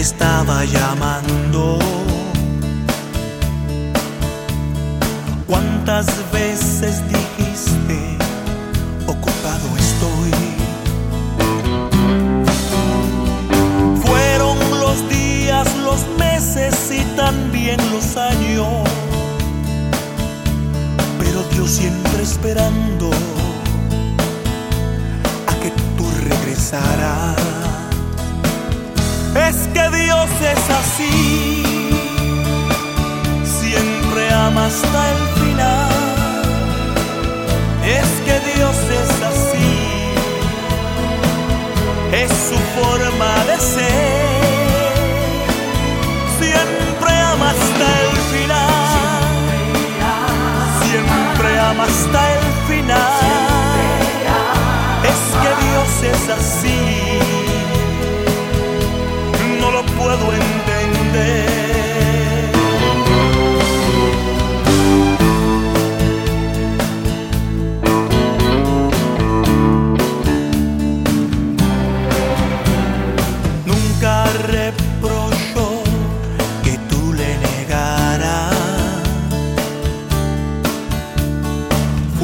está llamando. ¿Cuántas veces dijiste, ocupado estoy? Fueron los días, los meses y también los años, pero Dios siempre esperando Dios es así, siempre ama hasta el final. Es que Dios es así, es su forma de ser. Siempre ama hasta el final, siempre ama hasta el final. Es que Dios es así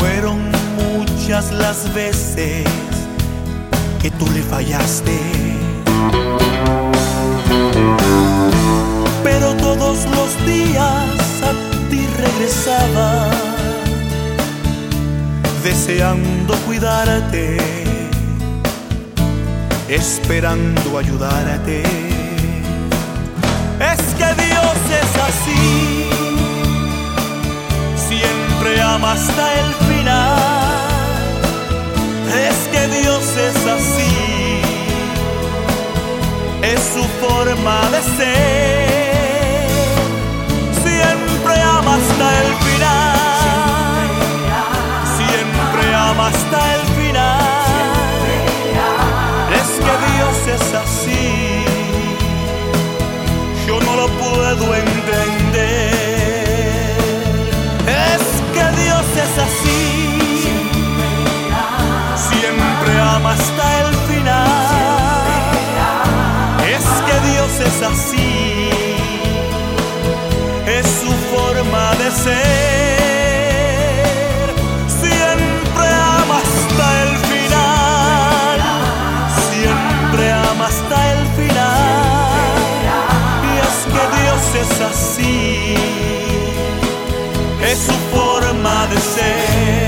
Fueron muchas las veces que tú le fallaste. pero todos los días a ti regresaba, deseando cuidarte, esperando ayudarte. Es que Dios es así, siempre ama hasta el final. Es que Dios es así es su forma de ser. Es su forma de ser. Siempre ama hasta el final, siempre ama hasta el final. Y es que Dios es así, es su forma de ser.